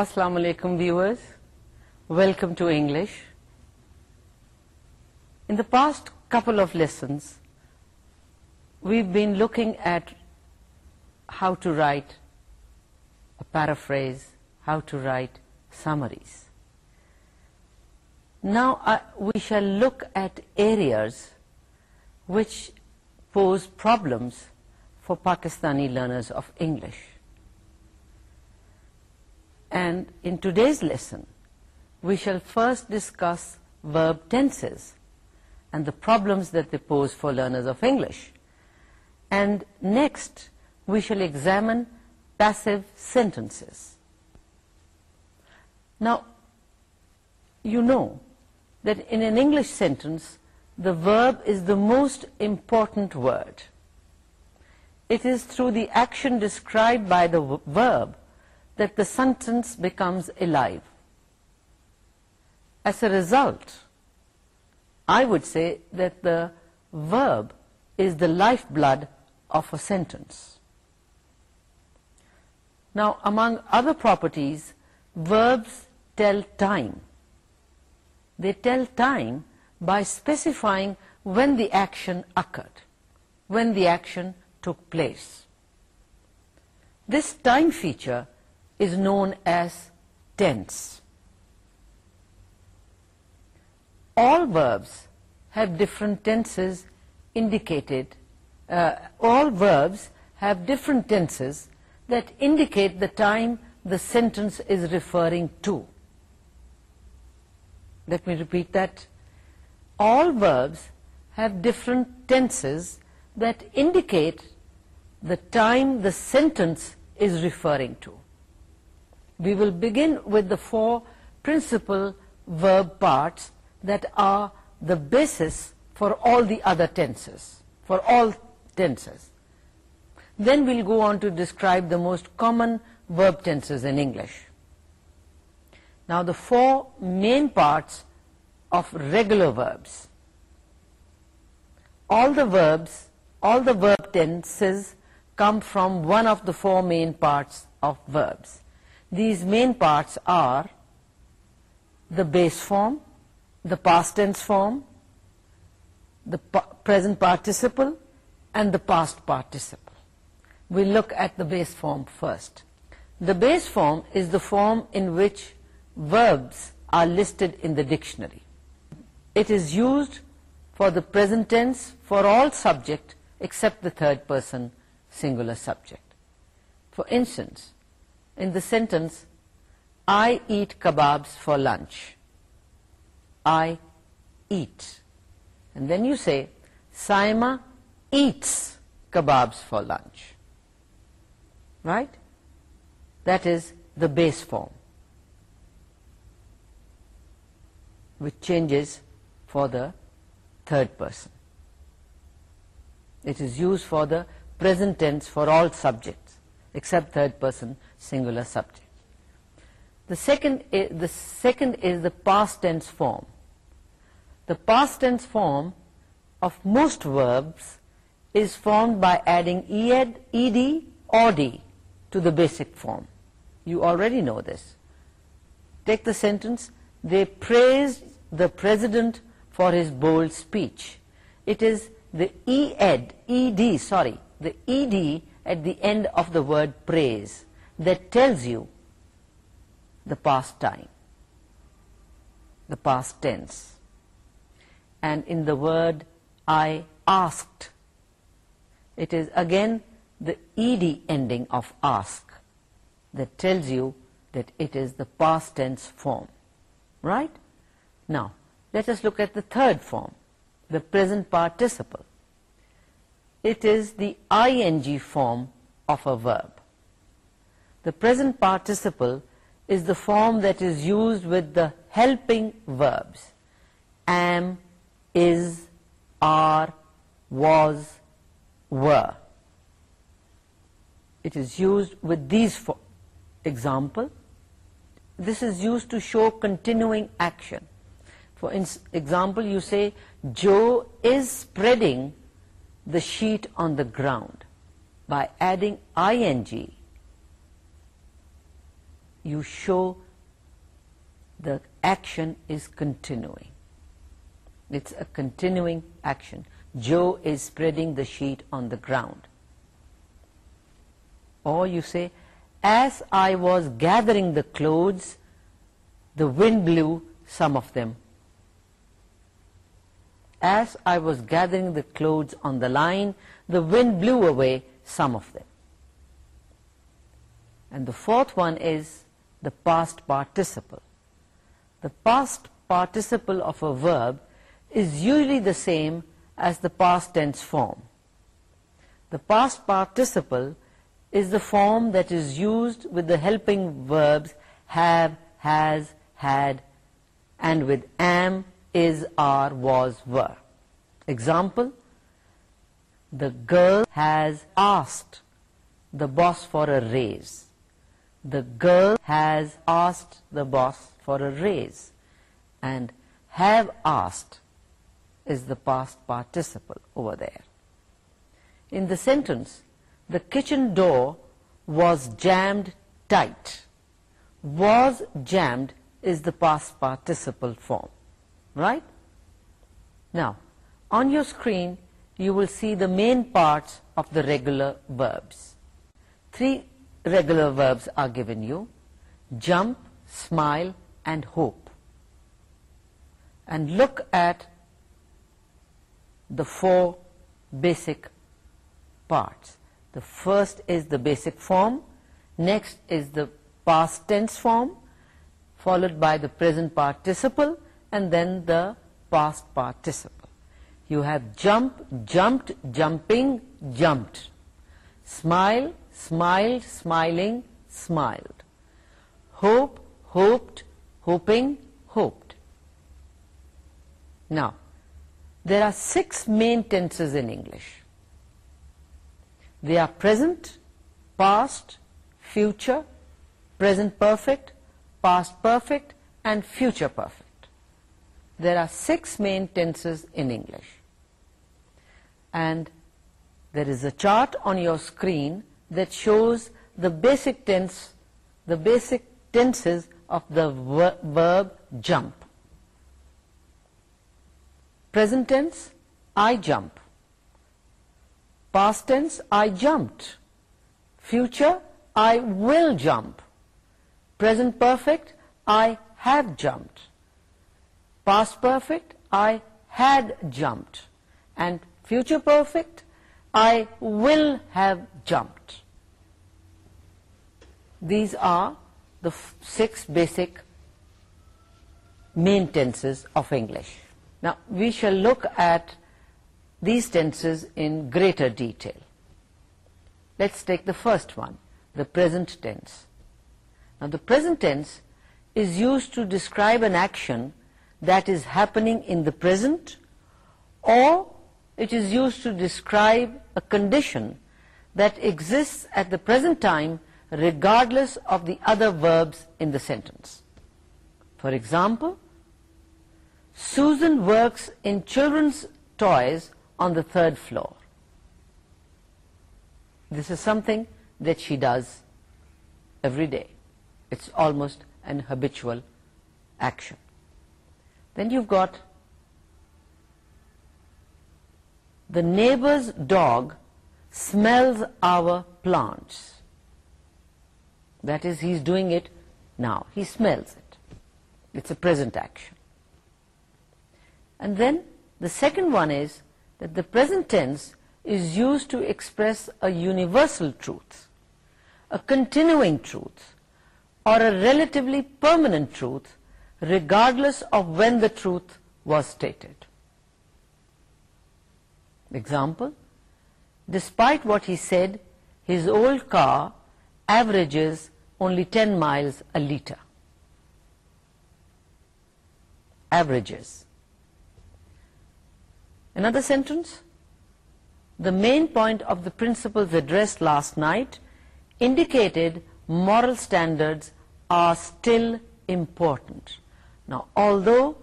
السلام علیکم viewers welcome to English in the past couple of lessons we been looking at how to write paraphrase how to write summaries now we shall look at areas which pose problems for Pakistani learners of English and in today's lesson we shall first discuss verb tenses and the problems that they pose for learners of English and next we shall examine passive sentences now you know that in an English sentence the verb is the most important word it is through the action described by the verb that the sentence becomes alive. As a result, I would say that the verb is the lifeblood of a sentence. Now, among other properties, verbs tell time. They tell time by specifying when the action occurred, when the action took place. This time feature is known as tense. All verbs have different tenses indicated, uh, all verbs have different tenses that indicate the time the sentence is referring to. Let me repeat that. All verbs have different tenses that indicate the time the sentence is referring to we will begin with the four principal verb parts that are the basis for all the other tenses, for all tenses. Then we'll go on to describe the most common verb tenses in English. Now the four main parts of regular verbs. All the verbs, all the verb tenses come from one of the four main parts of verbs these main parts are the base form, the past tense form, the present participle, and the past participle. We look at the base form first. The base form is the form in which verbs are listed in the dictionary. It is used for the present tense for all subject except the third person singular subject. For instance, in the sentence I eat kebabs for lunch I eat and then you say Sima eats kebabs for lunch right that is the base form which changes for the third person it is used for the present tense for all subjects except third person singular subject. The second, is, the second is the past tense form. The past tense form of most verbs is formed by adding ed, ed or d to the basic form. You already know this. Take the sentence, they praised the president for his bold speech. It is the ed, ed, sorry, the ed at the end of the word praise that tells you the past time, the past tense. And in the word I asked, it is again the ed ending of ask that tells you that it is the past tense form. Right? Now, let us look at the third form, the present participle. It is the ing form of a verb the present participle is the form that is used with the helping verbs am is are was were it is used with these for example this is used to show continuing action for example you say joe is spreading the sheet on the ground by adding ing you show the action is continuing. It's a continuing action. Joe is spreading the sheet on the ground. Or you say, as I was gathering the clothes, the wind blew some of them. As I was gathering the clothes on the line, the wind blew away some of them. And the fourth one is, the past participle. The past participle of a verb is usually the same as the past tense form. The past participle is the form that is used with the helping verbs have, has, had, and with am, is, are, was, were. Example, the girl has asked the boss for a raise the girl has asked the boss for a raise and have asked is the past participle over there. In the sentence, the kitchen door was jammed tight. Was jammed is the past participle form, right? Now, on your screen, you will see the main parts of the regular verbs. Three regular verbs are given you jump smile and hope and look at the four basic parts the first is the basic form next is the past tense form followed by the present participle and then the past participle you have jump jumped jumping jumped smile smiled, smiling, smiled. Hope, hoped, hoping, hoped. Now, there are six main tenses in English. They are present, past, future, present perfect, past perfect, and future perfect. There are six main tenses in English. And there is a chart on your screen that shows the basic tenses of the verb jump present tense i jump past tense i jumped future i will jump present perfect i have jumped past perfect i had jumped and future perfect i will have jumped. These are the six basic main tenses of English. Now, we shall look at these tenses in greater detail. Let's take the first one, the present tense. Now, the present tense is used to describe an action that is happening in the present or it is used to describe a condition that exists at the present time regardless of the other verbs in the sentence. For example, Susan works in children's toys on the third floor. This is something that she does every day. It's almost an habitual action. Then you've got the neighbor's dog smells our plants. That is, he's doing it now. He smells it. It's a present action. And then the second one is that the present tense is used to express a universal truth, a continuing truth, or a relatively permanent truth, regardless of when the truth was stated. Example, despite what he said, his old car averages only 10 miles a liter. Averages. Another sentence. The main point of the principles addressed last night indicated moral standards are still important. Now, although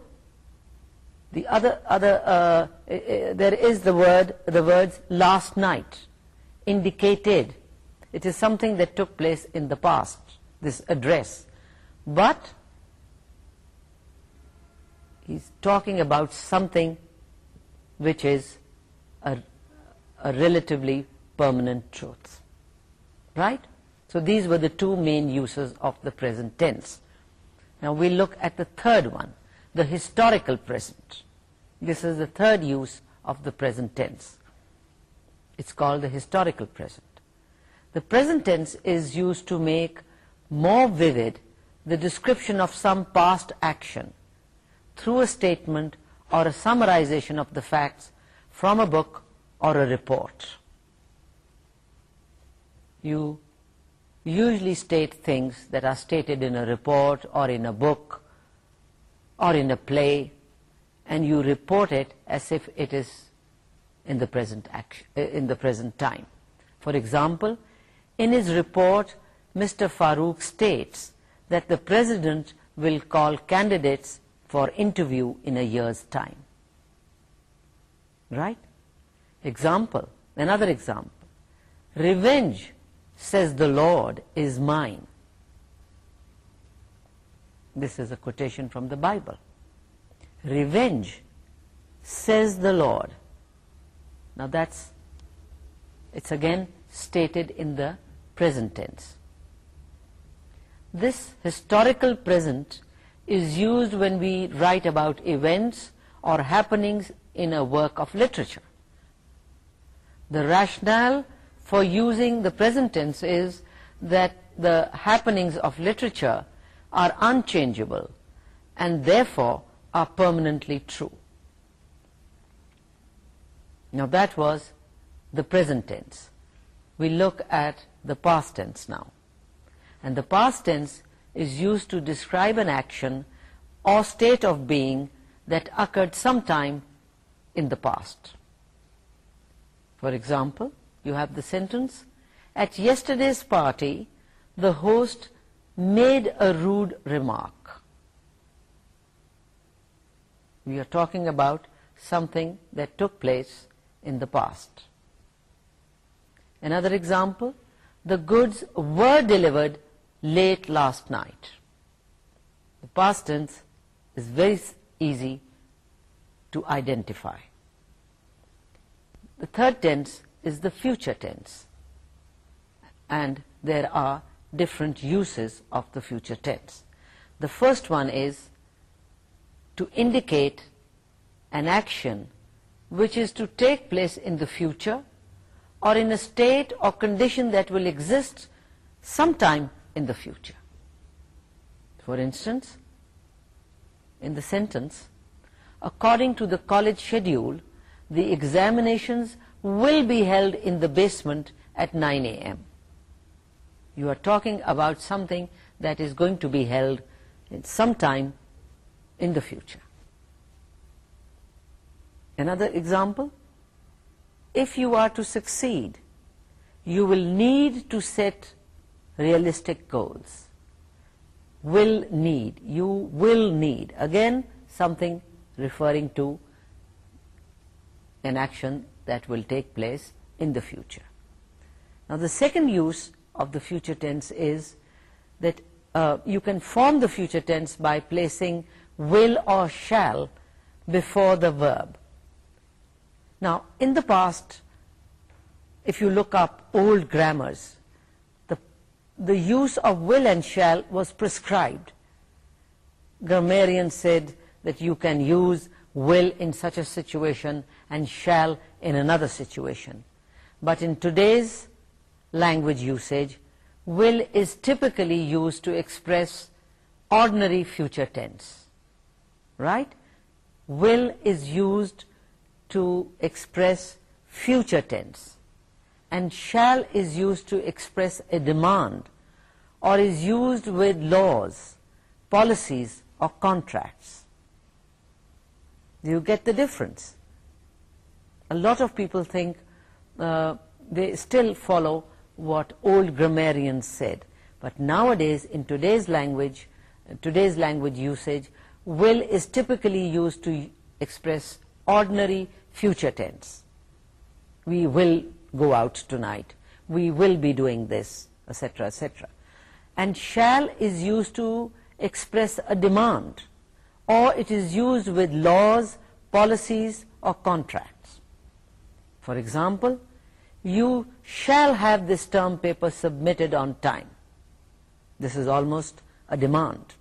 the other other uh, eh, eh, there is the word the words last night indicated it is something that took place in the past this address but he's talking about something which is a, a relatively permanent truth right so these were the two main uses of the present tense now we look at the third one the historical present. This is the third use of the present tense. It's called the historical present. The present tense is used to make more vivid the description of some past action through a statement or a summarization of the facts from a book or a report. You usually state things that are stated in a report or in a book or in a play and you report it as if it is in the present action, eh, in the present time for example in his report mr farooq states that the president will call candidates for interview in a year's time right example another example revenge says the lord is mine this is a quotation from the Bible. Revenge, says the Lord. Now that's, it's again stated in the present tense. This historical present is used when we write about events or happenings in a work of literature. The rationale for using the present tense is that the happenings of literature are unchangeable and therefore are permanently true. Now that was the present tense. We look at the past tense now. And the past tense is used to describe an action or state of being that occurred sometime in the past. For example, you have the sentence, At yesterday's party, the host made a rude remark. We are talking about something that took place in the past. Another example, the goods were delivered late last night. The past tense is very easy to identify. The third tense is the future tense. And there are different uses of the future tense. The first one is to indicate an action which is to take place in the future or in a state or condition that will exist sometime in the future. For instance, in the sentence, according to the college schedule, the examinations will be held in the basement at 9 a.m you are talking about something that is going to be held sometime in the future. Another example, if you are to succeed, you will need to set realistic goals. Will need, you will need, again something referring to an action that will take place in the future. Now the second use of the future tense is that uh, you can form the future tense by placing will or shall before the verb. Now, in the past, if you look up old grammars, the, the use of will and shall was prescribed. Grammarians said that you can use will in such a situation and shall in another situation. But in today's language usage will is typically used to express ordinary future tense right will is used to express future tense and shall is used to express a demand or is used with laws policies or contracts you get the difference a lot of people think uh, they still follow what old grammarians said. But nowadays, in today's language, today's language usage, will is typically used to express ordinary future tense. We will go out tonight. We will be doing this, etc., etc. And shall is used to express a demand, or it is used with laws, policies, or contracts. For example, you shall have this term paper submitted on time. This is almost a demand.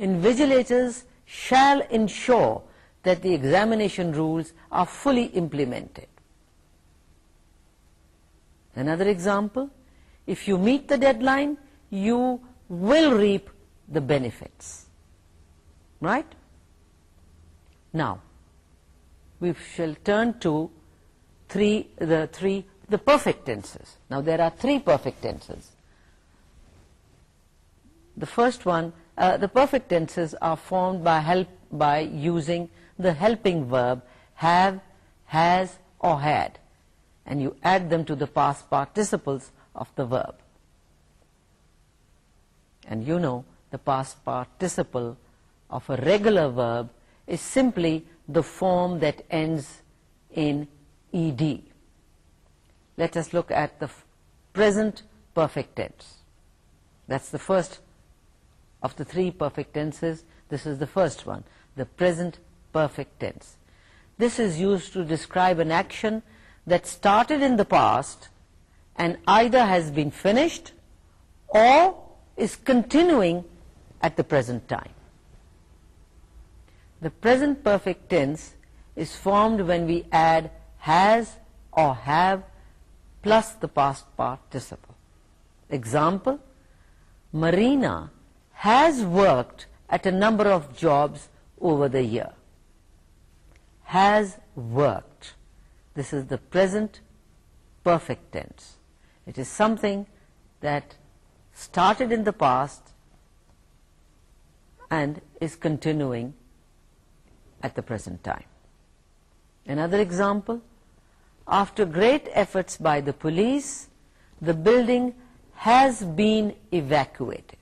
Invigilators shall ensure that the examination rules are fully implemented. Another example, if you meet the deadline, you will reap the benefits. Right? Now, we shall turn to the three the perfect tenses now there are three perfect tenses the first one uh, the perfect tenses are formed by help by using the helping verb have has or had and you add them to the past participles of the verb and you know the past participle of a regular verb is simply the form that ends in ed let us look at the present perfect tense that's the first of the three perfect tenses this is the first one the present perfect tense this is used to describe an action that started in the past and either has been finished or is continuing at the present time the present perfect tense is formed when we add has or have plus the past participle. Example, Marina has worked at a number of jobs over the year. Has worked. This is the present perfect tense. It is something that started in the past and is continuing at the present time. Another example, after great efforts by the police, the building has been evacuated,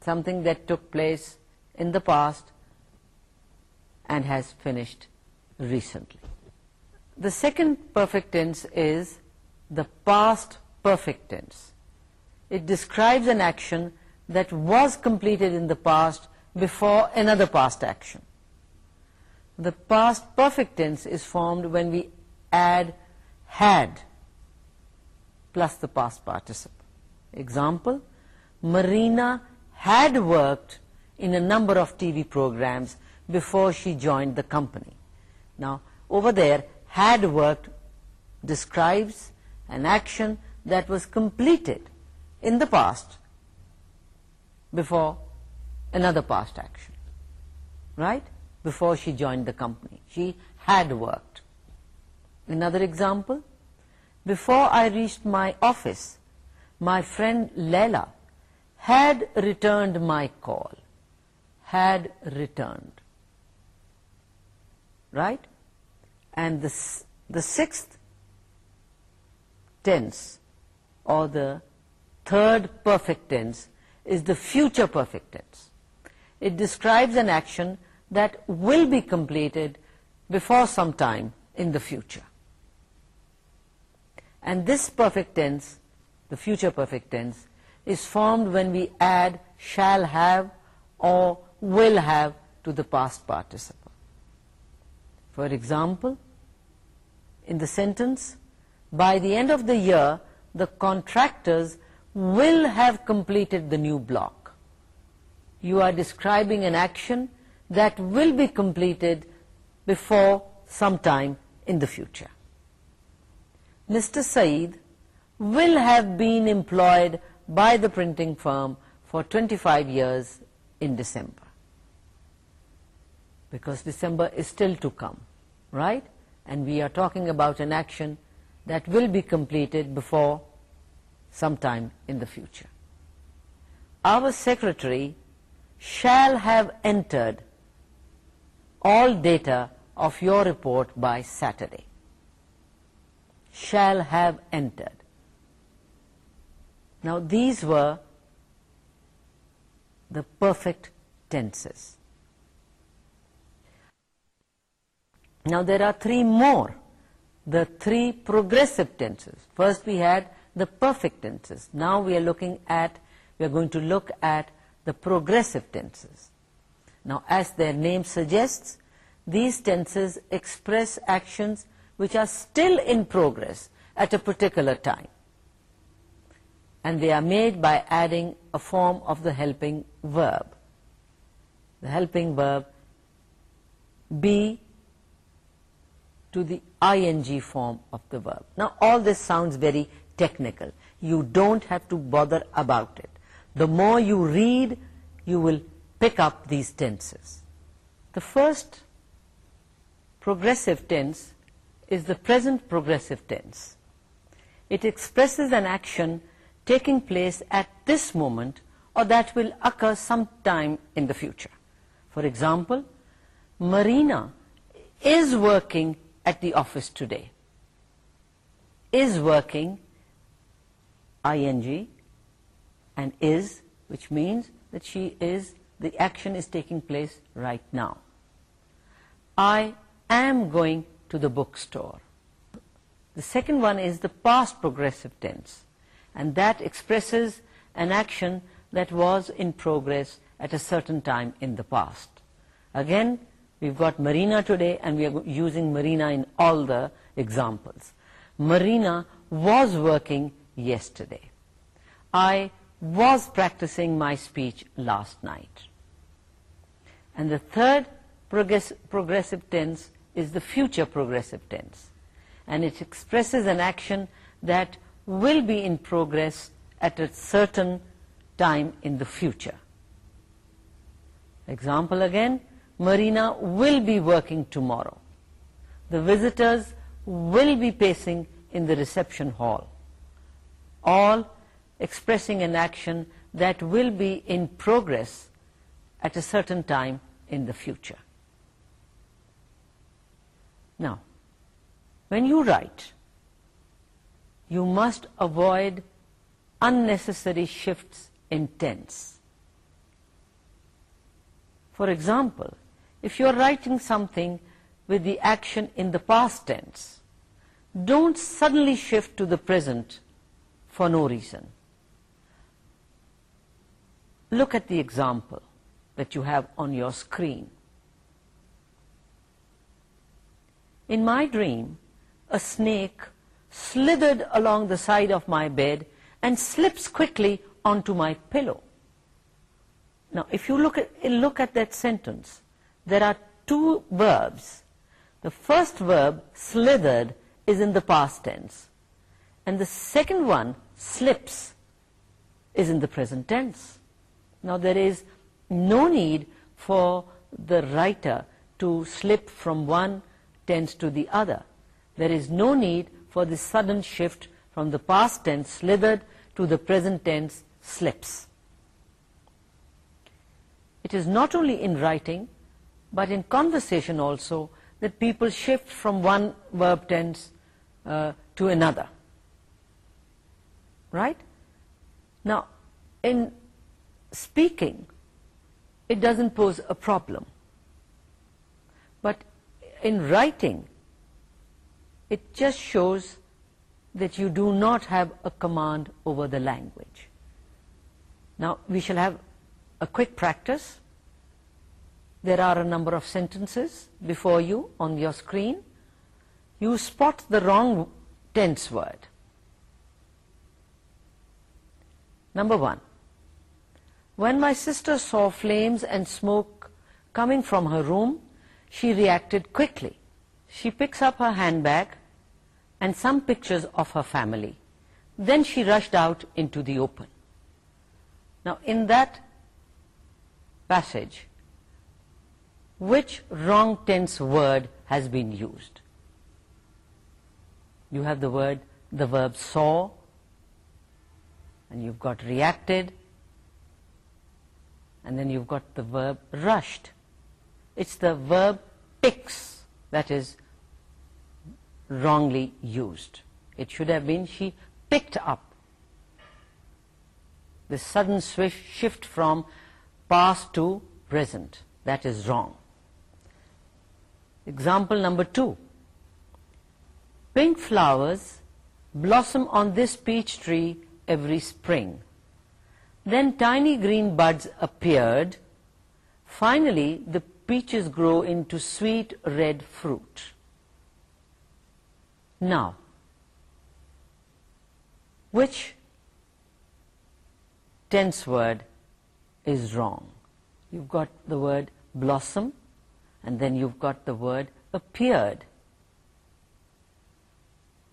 something that took place in the past and has finished recently. The second perfect tense is the past perfect tense. It describes an action that was completed in the past before another past action. The past perfect tense is formed when we add had plus the past participle. Example, Marina had worked in a number of TV programs before she joined the company. Now, over there, had worked describes an action that was completed in the past before another past action. Right? Before she joined the company. She had worked. Another example, before I reached my office, my friend Leila had returned my call, had returned, right? And the, the sixth tense, or the third perfect tense, is the future perfect tense. It describes an action that will be completed before some time in the future and this perfect tense the future perfect tense is formed when we add shall have or will have to the past participle for example in the sentence by the end of the year the contractors will have completed the new block you are describing an action that will be completed before some time in the future Mr. Saeed will have been employed by the printing firm for 25 years in December. Because December is still to come, right? And we are talking about an action that will be completed before sometime in the future. Our secretary shall have entered all data of your report by Saturday shall have entered. Now these were the perfect tenses. Now there are three more, the three progressive tenses. First we had the perfect tenses. Now we are looking at, we are going to look at the progressive tenses. Now as their name suggests, these tenses express actions which are still in progress at a particular time. And they are made by adding a form of the helping verb. The helping verb be to the ing form of the verb. Now all this sounds very technical. You don't have to bother about it. The more you read, you will pick up these tenses. The first progressive tense is the present progressive tense. It expresses an action taking place at this moment or that will occur sometime in the future. For example, Marina is working at the office today. Is working, ing, and is, which means that she is, the action is taking place right now. I am going to the bookstore. The second one is the past progressive tense, and that expresses an action that was in progress at a certain time in the past. Again, we've got Marina today, and we are using Marina in all the examples. Marina was working yesterday. I was practicing my speech last night. And the third progressive tense is the future progressive tense and it expresses an action that will be in progress at a certain time in the future. Example again, Marina will be working tomorrow. The visitors will be pacing in the reception hall. All expressing an action that will be in progress at a certain time in the future. Now, when you write, you must avoid unnecessary shifts in tense. For example, if you are writing something with the action in the past tense, don't suddenly shift to the present for no reason. Look at the example that you have on your screen. In my dream, a snake slithered along the side of my bed and slips quickly onto my pillow. Now, if you look at, look at that sentence, there are two verbs. The first verb, slithered, is in the past tense. And the second one, slips, is in the present tense. Now, there is no need for the writer to slip from one tends to the other. There is no need for this sudden shift from the past tense slithered to the present tense slips. It is not only in writing but in conversation also that people shift from one verb tense uh, to another. Right? Now, in speaking, it doesn't pose a problem. But in writing, it just shows that you do not have a command over the language. Now, we shall have a quick practice. There are a number of sentences before you on your screen. You spot the wrong tense word. Number one, when my sister saw flames and smoke coming from her room, she reacted quickly. She picks up her handbag and some pictures of her family. Then she rushed out into the open. Now, in that passage, which wrong tense word has been used? You have the word, the verb saw, and you've got reacted, and then you've got the verb rushed it's the verb picks that is wrongly used it should have been she picked up the sudden swish shift from past to present that is wrong example number two pink flowers blossom on this peach tree every spring then tiny green buds appeared finally the peaches grow into sweet red fruit. Now, which tense word is wrong? You've got the word blossom and then you've got the word appeared.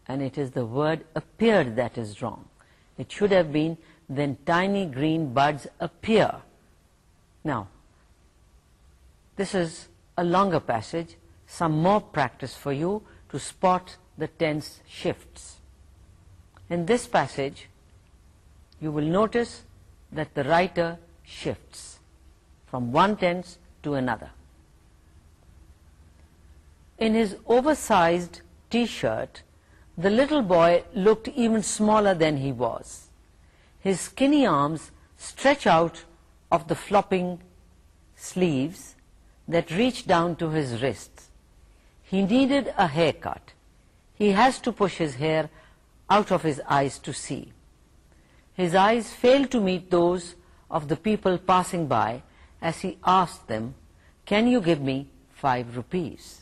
And it is the word appeared that is wrong. It should have been then tiny green buds appear. Now, this is a longer passage some more practice for you to spot the tense shifts in this passage you will notice that the writer shifts from one tense to another in his oversized t-shirt the little boy looked even smaller than he was his skinny arms stretch out of the flopping sleeves that reached down to his wrists. He needed a haircut. He has to push his hair out of his eyes to see. His eyes fail to meet those of the people passing by as he asks them, can you give me five rupees?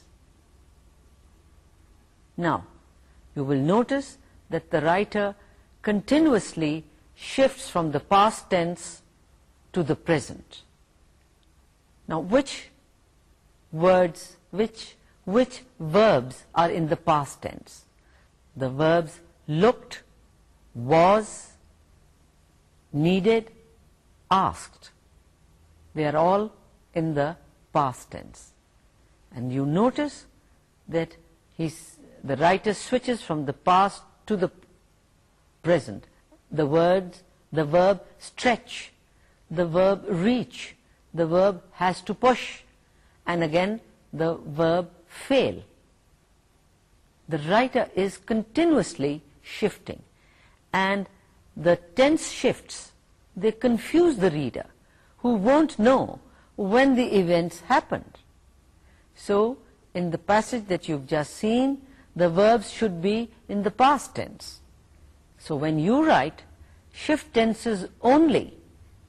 Now, you will notice that the writer continuously shifts from the past tense to the present. Now, which words which which verbs are in the past tense the verbs looked was needed asked they are all in the past tense and you notice that he's the writer switches from the past to the present the words the verb stretch the verb reach the verb has to push and again the verb fail. The writer is continuously shifting and the tense shifts, they confuse the reader who won't know when the events happened. So in the passage that you've just seen, the verbs should be in the past tense. So when you write, shift tenses only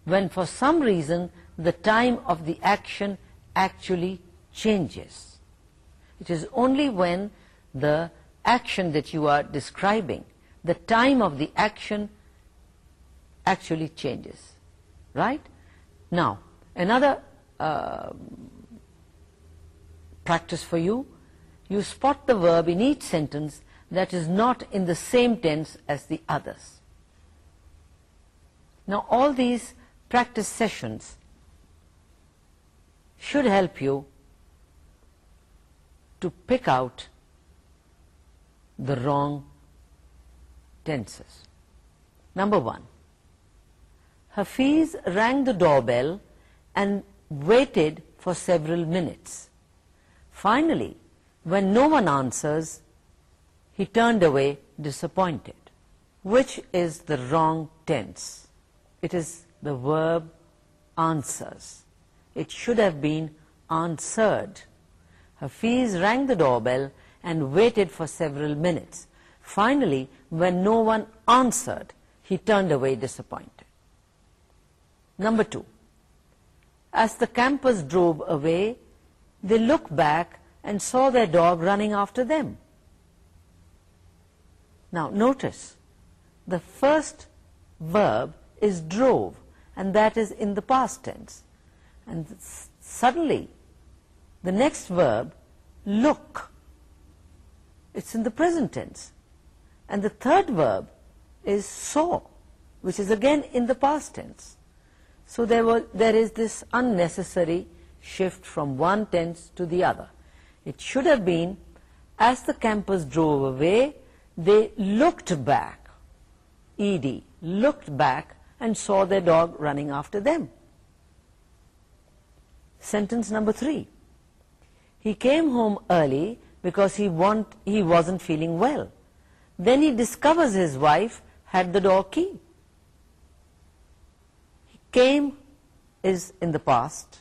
when for some reason the time of the action actually changes. It is only when the action that you are describing, the time of the action actually changes. Right? Now, another um, practice for you, you spot the verb in each sentence that is not in the same tense as the others. Now, all these practice sessions should help you to pick out the wrong tenses. Number one, Hafiz rang the doorbell and waited for several minutes. Finally, when no one answers, he turned away disappointed. Which is the wrong tense? It is the verb answers it should have been answered. Hafiz rang the doorbell and waited for several minutes. Finally, when no one answered, he turned away disappointed. Number two, as the campers drove away, they looked back and saw their dog running after them. Now notice, the first verb is drove and that is in the past tense and suddenly the next verb look it's in the present tense and the third verb is saw which is again in the past tense so there was there is this unnecessary shift from one tense to the other it should have been as the campers drove away they looked back ed looked back and saw their dog running after them Sentence number 3. He came home early because he wasn't feeling well. Then he discovers his wife had the door key. He came is in the past.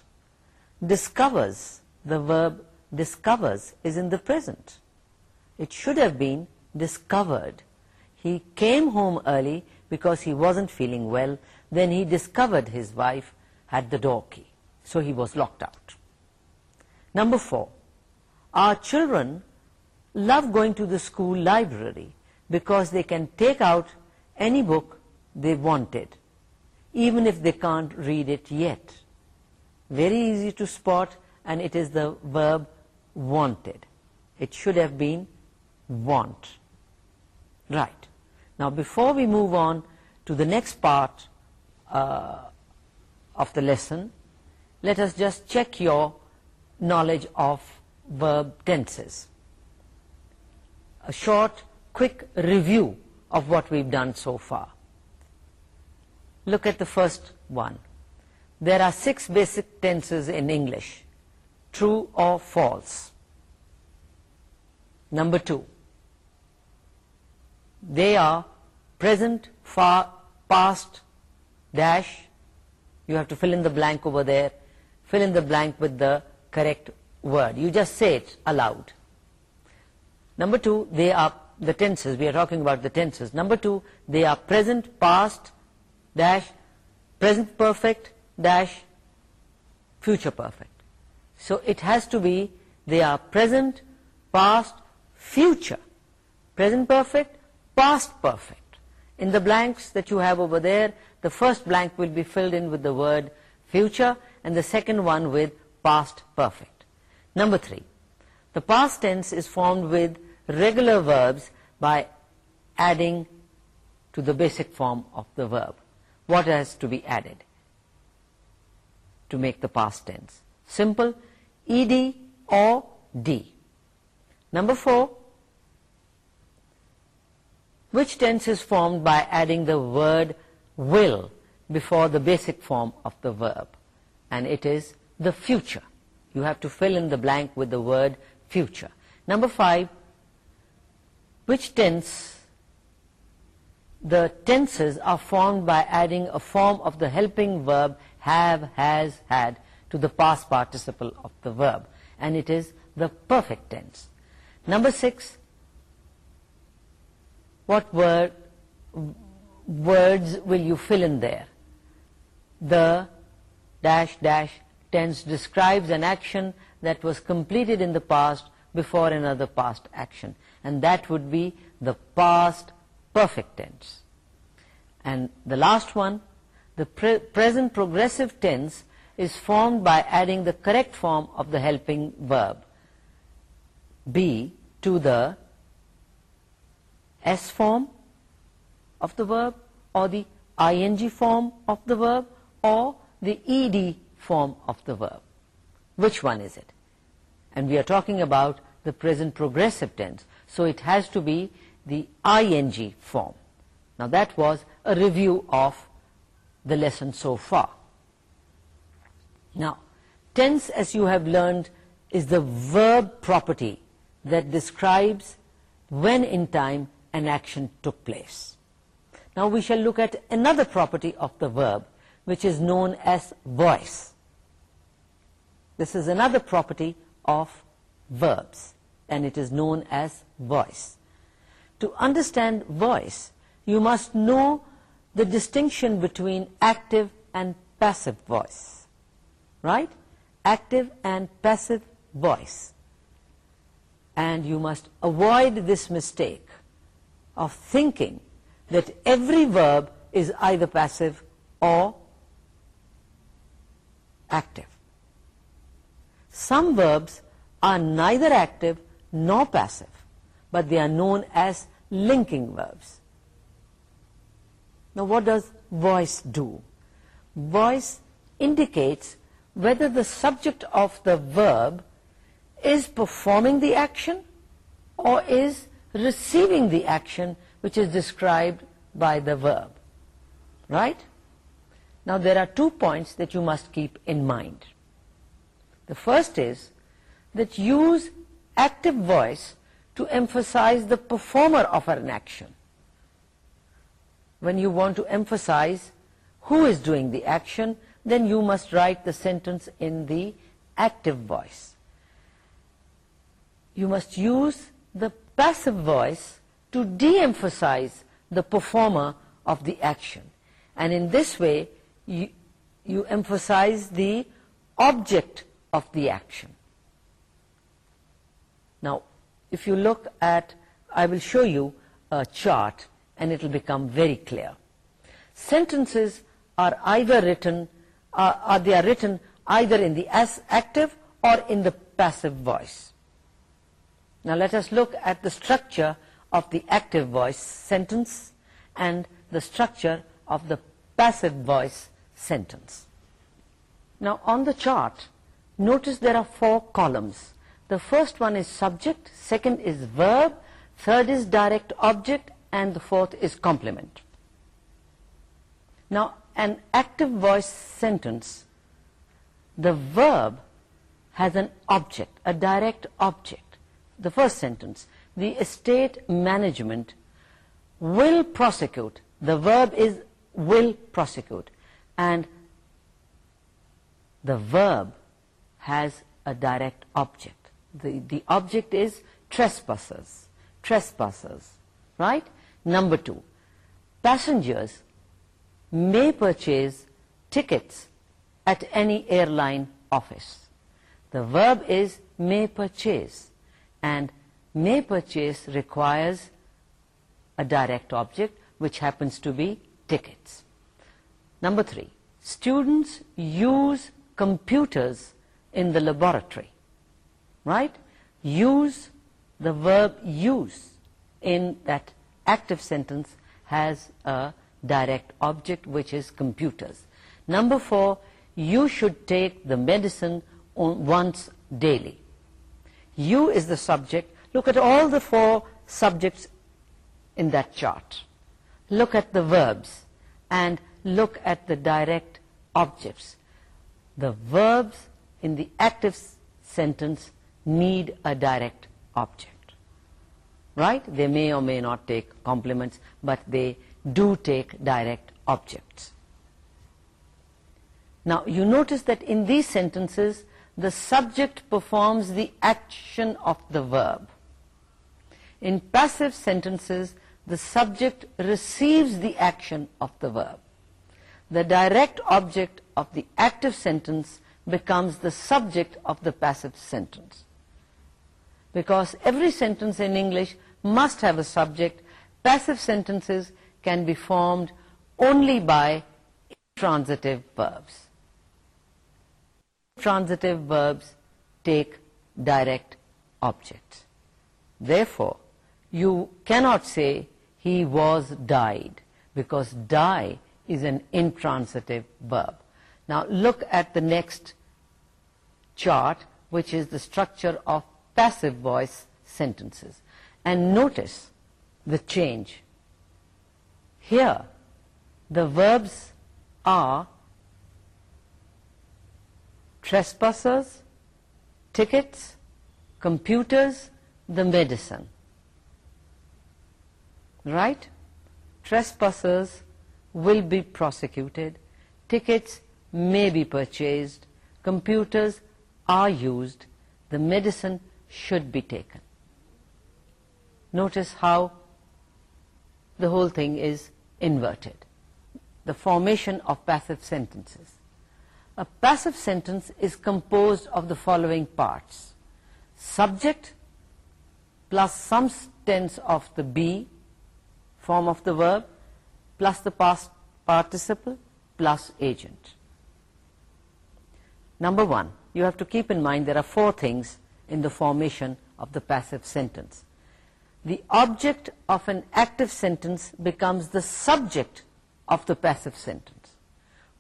Discovers, the verb discovers is in the present. It should have been discovered. He came home early because he wasn't feeling well. Then he discovered his wife had the door key so he was locked out. Number four, our children love going to the school library because they can take out any book they wanted, even if they can't read it yet. Very easy to spot and it is the verb wanted. It should have been want. Right. Now before we move on to the next part uh, of the lesson, let us just check your knowledge of verb tenses. A short, quick review of what we've done so far. Look at the first one. There are six basic tenses in English. True or false. Number two. They are present, far, past, dash. You have to fill in the blank over there fill in the blank with the correct word. You just say it aloud. Number two, they are the tenses. We are talking about the tenses. Number two, they are present, past, dash, present perfect, dash, future perfect. So it has to be, they are present, past, future. Present perfect, past perfect. In the blanks that you have over there, the first blank will be filled in with the word future and the second one with past perfect. Number three, the past tense is formed with regular verbs by adding to the basic form of the verb. What has to be added to make the past tense? Simple, ed or d. Number four, which tense is formed by adding the word will before the basic form of the verb? and it is the future. You have to fill in the blank with the word future. Number five, which tense? The tenses are formed by adding a form of the helping verb have, has, had to the past participle of the verb and it is the perfect tense. Number six, what word, words will you fill in there? The dash dash tense describes an action that was completed in the past before another past action and that would be the past perfect tense and the last one the present progressive tense is formed by adding the correct form of the helping verb be to the s form of the verb or the ing form of the verb or the ed form of the verb which one is it and we are talking about the present progressive tense so it has to be the ing form now that was a review of the lesson so far now tense as you have learned is the verb property that describes when in time an action took place now we shall look at another property of the verb which is known as voice. This is another property of verbs and it is known as voice. To understand voice, you must know the distinction between active and passive voice. Right? Active and passive voice. And you must avoid this mistake of thinking that every verb is either passive or passive active. Some verbs are neither active nor passive, but they are known as linking verbs. Now what does voice do? Voice indicates whether the subject of the verb is performing the action or is receiving the action which is described by the verb. Right? Now there are two points that you must keep in mind. The first is that use active voice to emphasize the performer of an action. When you want to emphasize who is doing the action, then you must write the sentence in the active voice. You must use the passive voice to de-emphasize the performer of the action. And in this way, you emphasize the object of the action. Now, if you look at, I will show you a chart and it will become very clear. Sentences are either written, uh, are they are written either in the as active or in the passive voice. Now, let us look at the structure of the active voice sentence and the structure of the passive voice sentence. Now on the chart, notice there are four columns. The first one is subject, second is verb, third is direct object, and the fourth is complement. Now an active voice sentence, the verb has an object, a direct object. The first sentence, the state management will prosecute, the verb is will prosecute and the verb has a direct object. The, the object is trespassers, trespassers, right? Number two, passengers may purchase tickets at any airline office. The verb is may purchase and may purchase requires a direct object which happens to be tickets. Number 3, students use computers in the laboratory, right? Use, the verb use in that active sentence has a direct object, which is computers. Number 4, you should take the medicine once daily. You is the subject. Look at all the 4 subjects in that chart. Look at the verbs and look at the direct objects. The verbs in the active sentence need a direct object. Right? They may or may not take complements, but they do take direct objects. Now, you notice that in these sentences, the subject performs the action of the verb. In passive sentences, the subject receives the action of the verb the direct object of the active sentence becomes the subject of the passive sentence. Because every sentence in English must have a subject, passive sentences can be formed only by transitive verbs. Transitive verbs take direct objects. Therefore, you cannot say, he was died, because die is an intransitive verb. Now look at the next chart, which is the structure of passive voice sentences. And notice the change. Here, the verbs are trespassers, tickets, computers, the medicine. Right? Trespassers, will be prosecuted, tickets may be purchased, computers are used, the medicine should be taken. Notice how the whole thing is inverted. The formation of passive sentences. A passive sentence is composed of the following parts. Subject plus some tense of the be, form of the verb, plus the past participle plus agent. Number one, you have to keep in mind there are four things in the formation of the passive sentence. The object of an active sentence becomes the subject of the passive sentence.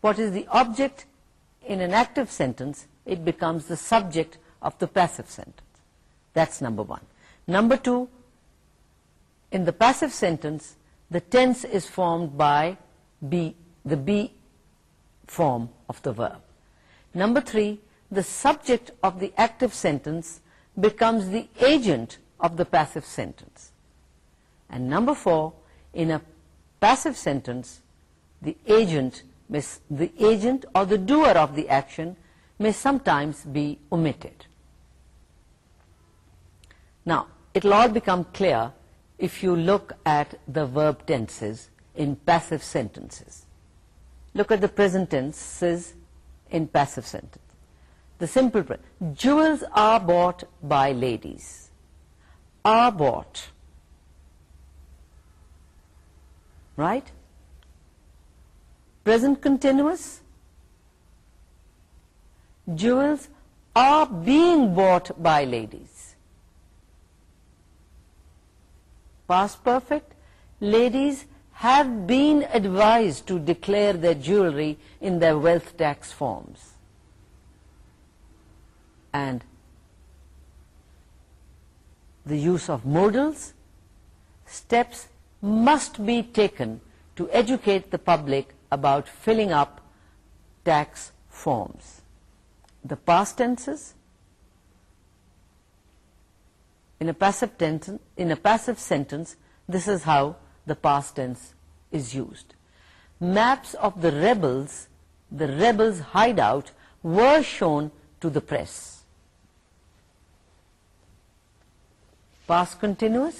What is the object in an active sentence? It becomes the subject of the passive sentence. That's number one. Number two, in the passive sentence, the tense is formed by the be form of the verb. Number three, the subject of the active sentence becomes the agent of the passive sentence. And number four, in a passive sentence, the agent, the agent or the doer of the action may sometimes be omitted. Now, it'll all become clear if you look at the verb tenses in passive sentences. Look at the present tenses in passive sentence. The simple present. Jewels are bought by ladies. Are bought. Right? Present continuous. Jewels are being bought by ladies. past perfect, ladies have been advised to declare their jewelry in their wealth tax forms. And the use of models, steps must be taken to educate the public about filling up tax forms. The past tenses, in a passive tense in a passive sentence this is how the past tense is used maps of the rebels the rebels hideout were shown to the press past continuous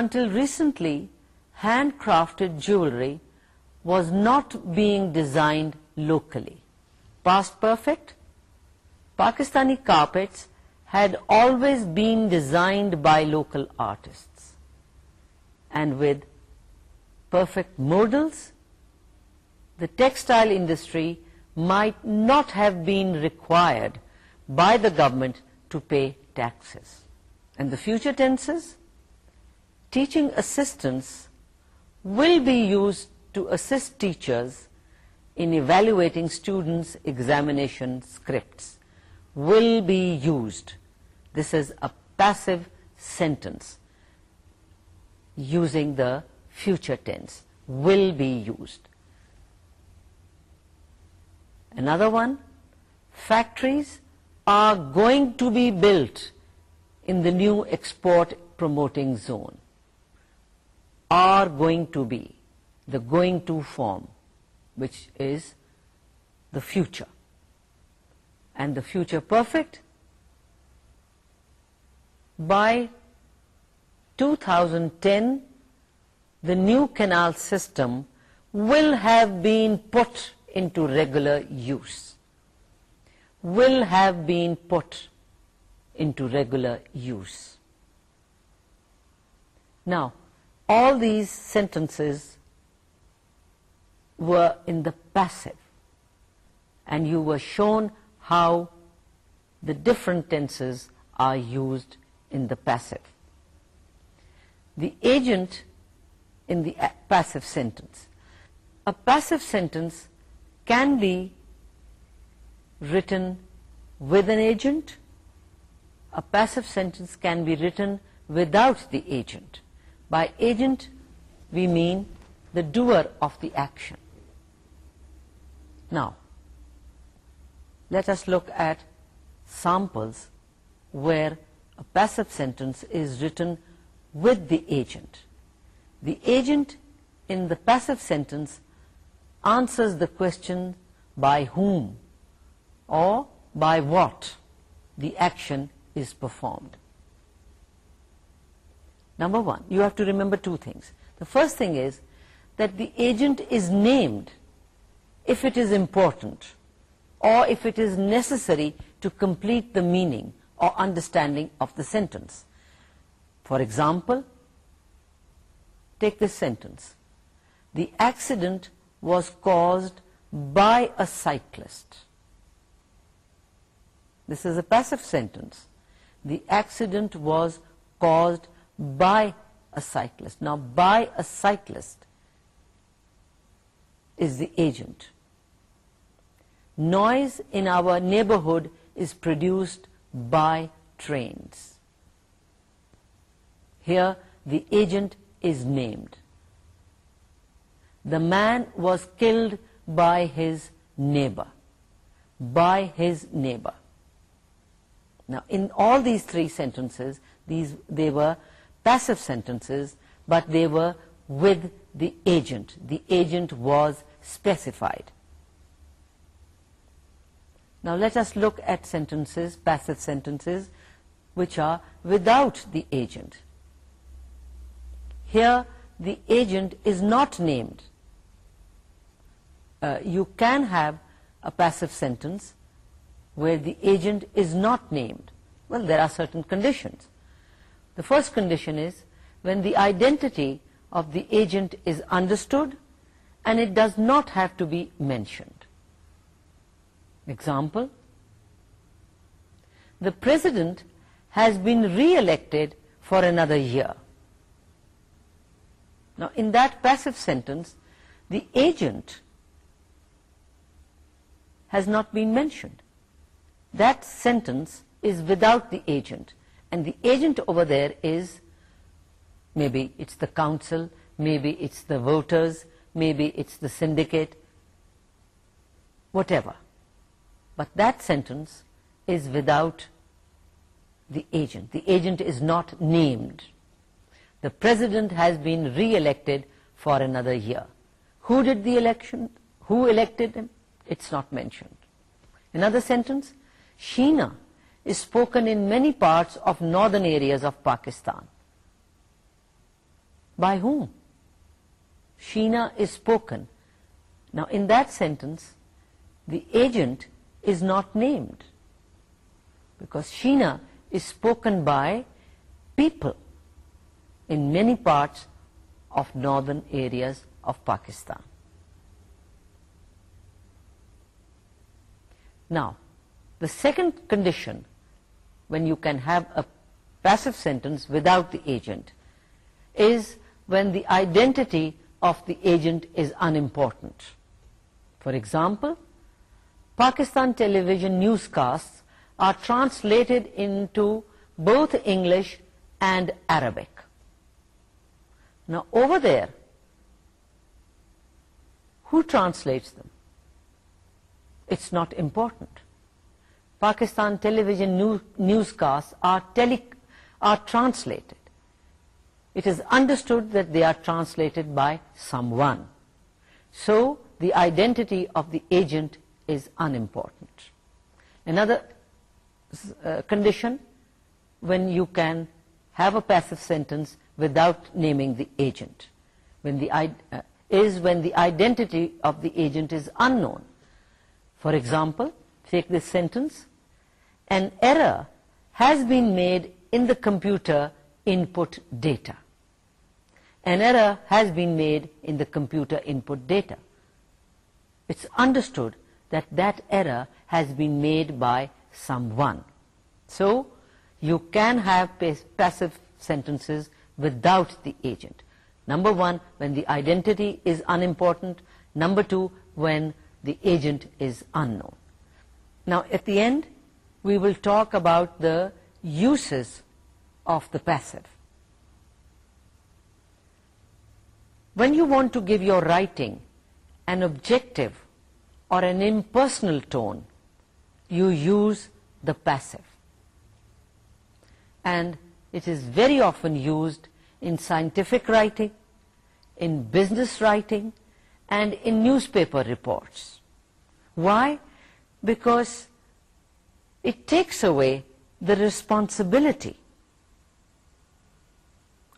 until recently handcrafted jewelry was not being designed locally past perfect Pakistani carpets had always been designed by local artists and with perfect models the textile industry might not have been required by the government to pay taxes and the future tenses teaching assistants will be used to assist teachers in evaluating students examination scripts will be used. This is a passive sentence using the future tense. Will be used. Another one, factories are going to be built in the new export promoting zone. Are going to be the going to form which is the future and the future perfect by 2010 the new canal system will have been put into regular use will have been put into regular use now all these sentences were in the passive and you were shown how the different tenses are used in the passive. The agent in the passive sentence. A passive sentence can be written with an agent. A passive sentence can be written without the agent. By agent, we mean the doer of the action. Now, let us look at samples where a passive sentence is written with the agent. The agent in the passive sentence answers the question by whom or by what the action is performed. Number one, you have to remember two things. The first thing is that the agent is named if it is important or if it is necessary to complete the meaning or understanding of the sentence. For example, take this sentence. The accident was caused by a cyclist. This is a passive sentence. The accident was caused by a cyclist. Now, by a cyclist is the agent noise in our neighborhood is produced by trains. Here the agent is named. The man was killed by his neighbor. By his neighbor. Now in all these three sentences, these they were passive sentences, but they were with the agent. The agent was specified. Now let us look at sentences, passive sentences, which are without the agent. Here, the agent is not named. Uh, you can have a passive sentence where the agent is not named. Well, there are certain conditions. The first condition is when the identity of the agent is understood and it does not have to be mentioned. Example, the president has been re-elected for another year. Now, in that passive sentence, the agent has not been mentioned. That sentence is without the agent. And the agent over there is, maybe it's the council, maybe it's the voters, maybe it's the syndicate, whatever but that sentence is without the agent. The agent is not named. The president has been re-elected for another year. Who did the election? Who elected him? It's not mentioned. Another sentence, Sheena is spoken in many parts of northern areas of Pakistan. By whom? Sheena is spoken. Now in that sentence, the agent is not named because Sheena is spoken by people in many parts of northern areas of Pakistan. Now, the second condition when you can have a passive sentence without the agent is when the identity of the agent is unimportant. For example, Pakistan television newscasts are translated into both English and Arabic. Now over there, who translates them? It's not important. Pakistan television newscasts are, tele, are translated. It is understood that they are translated by someone. So the identity of the agent is unimportant. Another uh, condition, when you can have a passive sentence without naming the agent, uh, is when the identity of the agent is unknown. For example, take this sentence, an error has been made in the computer input data. An error has been made in the computer input data. It's understood that that error has been made by someone. So, you can have passive sentences without the agent. Number one, when the identity is unimportant. Number two, when the agent is unknown. Now, at the end, we will talk about the uses of the passive. When you want to give your writing an objective or an impersonal tone, you use the passive. And it is very often used in scientific writing, in business writing, and in newspaper reports. Why? Because it takes away the responsibility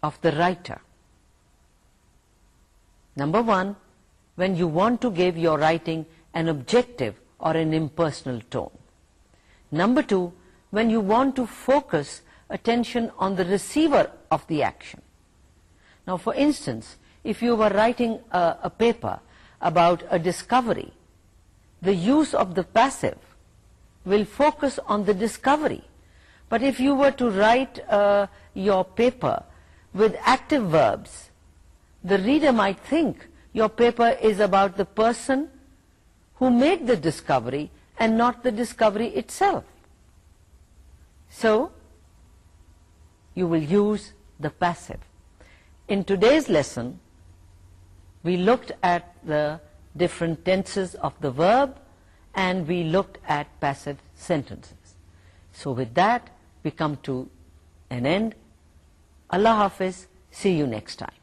of the writer. Number one, when you want to give your writing an objective or an impersonal tone. Number two, when you want to focus attention on the receiver of the action. Now, for instance, if you were writing a, paper about a discovery, the use of the passive will focus on the discovery. But if you were to write uh, your paper with active verbs, the reader might think your paper is about the person who made the discovery and not the discovery itself. So, you will use the passive. In today's lesson, we looked at the different tenses of the verb and we looked at passive sentences. So with that, we come to an end. Allah Hafiz, see you next time.